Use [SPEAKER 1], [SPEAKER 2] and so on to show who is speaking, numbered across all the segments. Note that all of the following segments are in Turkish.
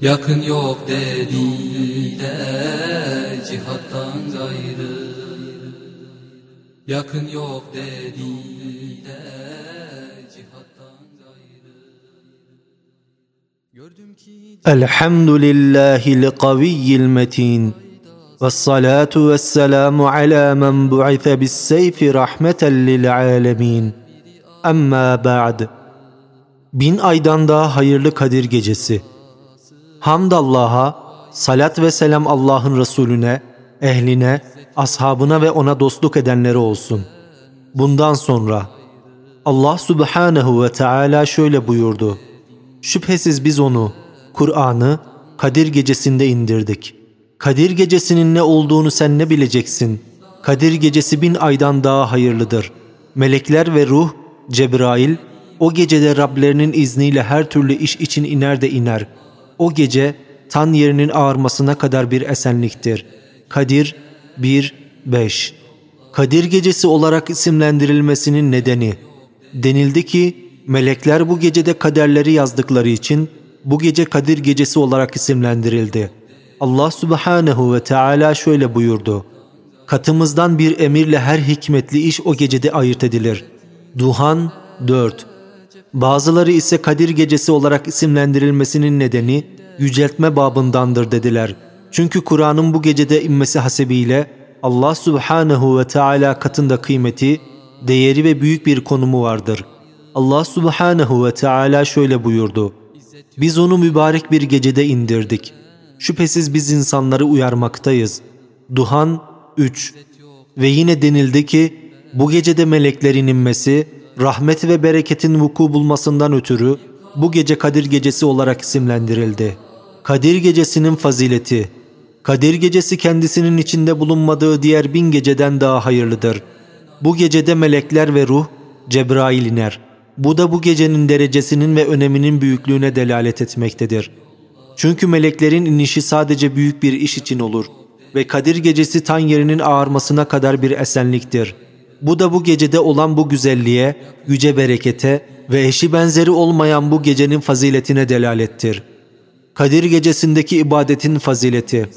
[SPEAKER 1] Yakın yok dediler cihattan gayrı Yakın yok dediler cihattan gayrı Gördüm ki
[SPEAKER 2] الحمد لله القوي المتين والصلاة والسلام على من بعث بالسيف رحمة للعالمين أما بعد Bin aydan daha hayırlı Kadir gecesi. Hamd Allah'a, salat ve selam Allah'ın Resulüne, ehline, ashabına ve ona dostluk edenlere olsun. Bundan sonra Allah Subhanahu ve Teala şöyle buyurdu. Şüphesiz biz onu, Kur'an'ı Kadir gecesinde indirdik. Kadir gecesinin ne olduğunu sen ne bileceksin? Kadir gecesi bin aydan daha hayırlıdır. Melekler ve ruh, Cebrail, o gecede Rablerinin izniyle her türlü iş için iner de iner. O gece tan yerinin ağarmasına kadar bir esenliktir. Kadir 1-5 Kadir gecesi olarak isimlendirilmesinin nedeni denildi ki melekler bu gecede kaderleri yazdıkları için bu gece Kadir gecesi olarak isimlendirildi. Allah Subhanahu ve Teala şöyle buyurdu. Katımızdan bir emirle her hikmetli iş o gecede ayırt edilir. Duhan 4 Bazıları ise Kadir gecesi olarak isimlendirilmesinin nedeni yüceltme babındandır dediler. Çünkü Kur'an'ın bu gecede inmesi hasebiyle Allah Subhanahu ve Teala katında kıymeti, değeri ve büyük bir konumu vardır. Allah Subhanahu ve Teala şöyle buyurdu. Biz onu mübarek bir gecede indirdik. Şüphesiz biz insanları uyarmaktayız. Duhan 3 Ve yine denildi ki bu gecede meleklerin inmesi, rahmet ve bereketin vuku bulmasından ötürü bu gece Kadir Gecesi olarak isimlendirildi. Kadir Gecesi'nin fazileti Kadir Gecesi kendisinin içinde bulunmadığı diğer bin geceden daha hayırlıdır. Bu gecede melekler ve ruh Cebrail iner. Bu da bu gecenin derecesinin ve öneminin büyüklüğüne delalet etmektedir. Çünkü meleklerin inişi sadece büyük bir iş için olur ve Kadir Gecesi tan yerinin ağarmasına kadar bir esenliktir. Bu da bu gecede olan bu güzelliğe, yüce berekete ve eşi benzeri olmayan bu gecenin faziletine delalettir. Kadir Gecesi'ndeki ibadetin fazileti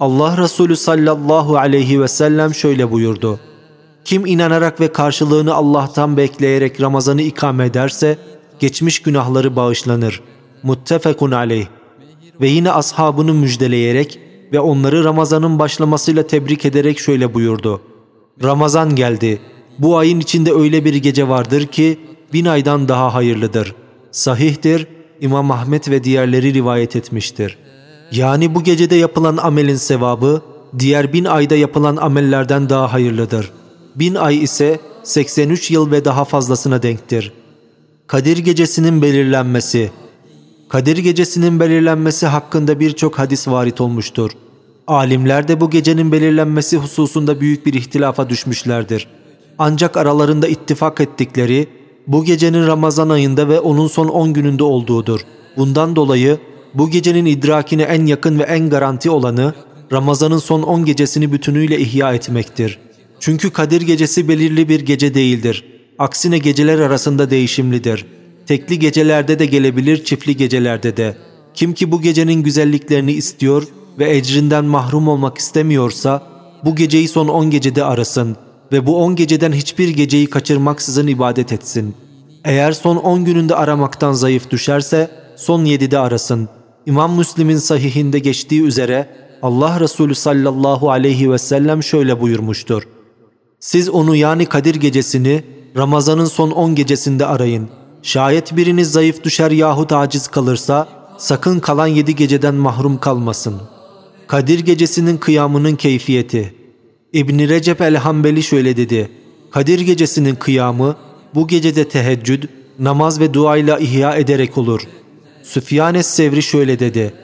[SPEAKER 2] Allah Resulü sallallahu aleyhi ve sellem şöyle buyurdu. Kim inanarak ve karşılığını Allah'tan bekleyerek Ramazan'ı ikame ederse geçmiş günahları bağışlanır. Muttefekun aleyh. Ve yine ashabını müjdeleyerek ve onları Ramazan'ın başlamasıyla tebrik ederek şöyle buyurdu. Ramazan geldi. Bu ayın içinde öyle bir gece vardır ki bin aydan daha hayırlıdır. Sahihtir, İmam Ahmet ve diğerleri rivayet etmiştir. Yani bu gecede yapılan amelin sevabı, diğer bin ayda yapılan amellerden daha hayırlıdır. Bin ay ise 83 yıl ve daha fazlasına denktir. Kadir Gecesi'nin belirlenmesi Kadir Gecesi'nin belirlenmesi hakkında birçok hadis varit olmuştur. Alimler de bu gecenin belirlenmesi hususunda büyük bir ihtilafa düşmüşlerdir. Ancak aralarında ittifak ettikleri bu gecenin Ramazan ayında ve onun son 10 gününde olduğudur. Bundan dolayı bu gecenin idrakine en yakın ve en garanti olanı Ramazan'ın son 10 gecesini bütünüyle ihya etmektir. Çünkü Kadir gecesi belirli bir gece değildir. Aksine geceler arasında değişimlidir. Tekli gecelerde de gelebilir, çiftli gecelerde de. Kim ki bu gecenin güzelliklerini istiyor ve ecrinden mahrum olmak istemiyorsa bu geceyi son 10 gecede arasın ve bu 10 geceden hiçbir geceyi kaçırmaksızın ibadet etsin. Eğer son 10 gününde aramaktan zayıf düşerse son 7'de arasın. İmam Müslim'in sahihinde geçtiği üzere Allah Resulü sallallahu aleyhi ve sellem şöyle buyurmuştur. Siz onu yani Kadir gecesini Ramazan'ın son 10 gecesinde arayın. Şayet biriniz zayıf düşer yahut aciz kalırsa sakın kalan 7 geceden mahrum kalmasın. Kadir gecesinin kıyamının keyfiyeti İbn Recep el-Hambeli şöyle dedi. Kadir gecesinin kıyamı bu gecede teheccüd, namaz ve duayla ihya ederek olur. Süfyan es-Sevri şöyle dedi.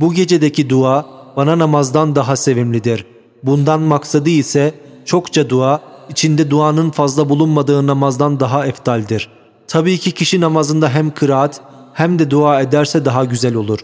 [SPEAKER 2] Bu gecedeki dua bana namazdan daha sevimlidir. Bundan maksadı ise çokça dua, içinde duanın fazla bulunmadığı namazdan daha eftaldir. Tabii ki kişi namazında hem kıraat hem de dua ederse daha güzel olur.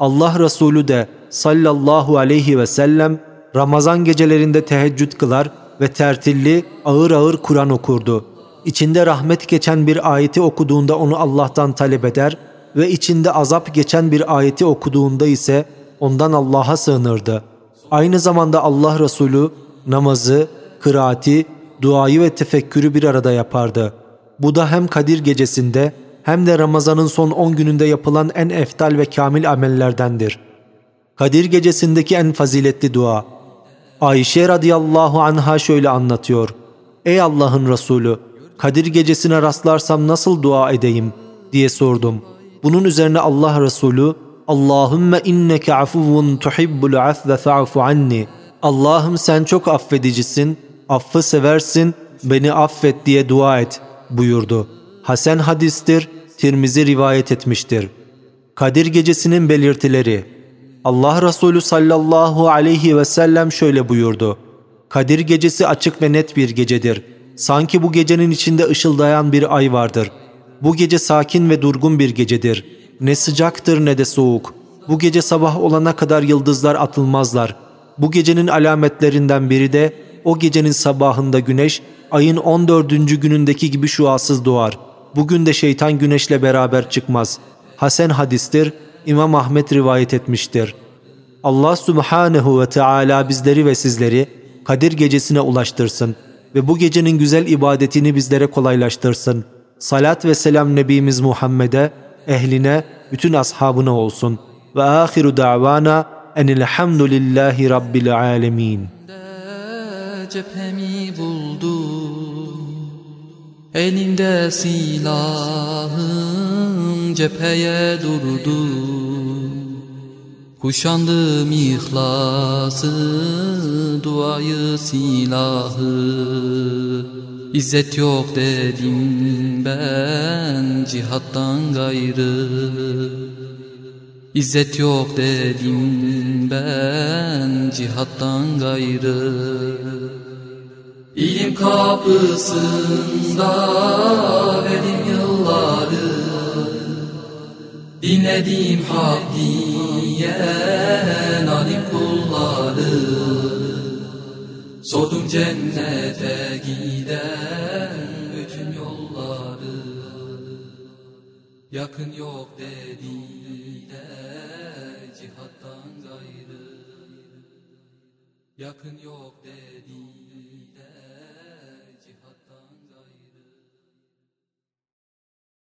[SPEAKER 2] Allah Resulü de sallallahu aleyhi ve sellem Ramazan gecelerinde teheccüd kılar ve tertilli ağır ağır Kur'an okurdu. İçinde rahmet geçen bir ayeti okuduğunda onu Allah'tan talep eder ve içinde azap geçen bir ayeti okuduğunda ise ondan Allah'a sığınırdı. Aynı zamanda Allah Resulü namazı, kıraati, duayı ve tefekkürü bir arada yapardı. Bu da hem Kadir gecesinde hem de Ramazan'ın son 10 gününde yapılan en eftal ve kamil amellerdendir. Kadir gecesindeki en faziletli dua. Ayşe radıyallahu anha şöyle anlatıyor. Ey Allah'ın Resulü, Kadir gecesine rastlarsam nasıl dua edeyim diye sordum. Bunun üzerine Allah Resulü Allahümme inneke afuvun tuhibbul afve fa'fu anni. Allah'ım sen çok affedicisin, affı seversin, beni affet diye dua et buyurdu. Hasan hadistir, Tirmizi rivayet etmiştir. Kadir gecesinin belirtileri Allah Resulü sallallahu aleyhi ve sellem şöyle buyurdu. Kadir gecesi açık ve net bir gecedir. Sanki bu gecenin içinde ışıldayan bir ay vardır. Bu gece sakin ve durgun bir gecedir. Ne sıcaktır ne de soğuk. Bu gece sabah olana kadar yıldızlar atılmazlar. Bu gecenin alametlerinden biri de o gecenin sabahında güneş ayın 14. günündeki gibi şuasız doğar. Bugün de şeytan güneşle beraber çıkmaz. Hasan hadistir, İmam Ahmet rivayet etmiştir. Allah subhanehu ve Teala bizleri ve sizleri Kadir gecesine ulaştırsın ve bu gecenin güzel ibadetini bizlere kolaylaştırsın. Salat ve selam Nebimiz Muhammed'e, ehline, bütün ashabına olsun. Ve ahiru da'vana enilhamdülillahi rabbil alemin.
[SPEAKER 1] cephemi buldu Elinde silahım cepheye durdu. Kuşandım ihlası, duayı silahı. İzzet yok dedim ben cihattan gayrı. İzzet yok dedim ben cihattan gayrı İlim kapısında verdim yılları Dinledim hak diyen alim kulları Sordum cennete giden bütün yolları Yakın yok dediler cihattan gayrı. Yakın yok dediler